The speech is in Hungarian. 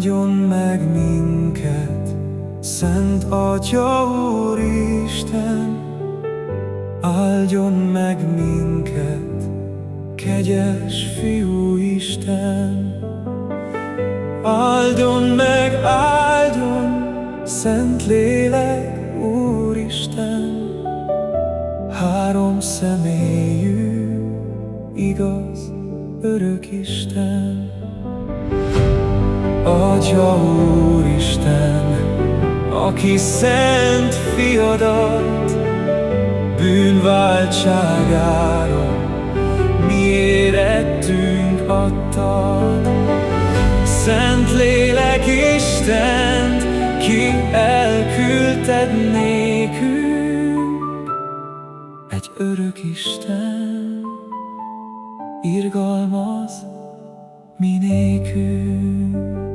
Áldjon meg minket, Szent Atya Úristen, Áldjon meg minket, kegyes Fiú Isten. Áldjon meg, áldjon, Szent Lélek Úristen, Három személyű, igaz, örök Isten. Atya Úristen, aki szent fiadat bűnváltságára mi érettünk adtad. Szent Lélek Istent, ki elküldted nékünk, egy örök Isten irgalmaz mi nékünk.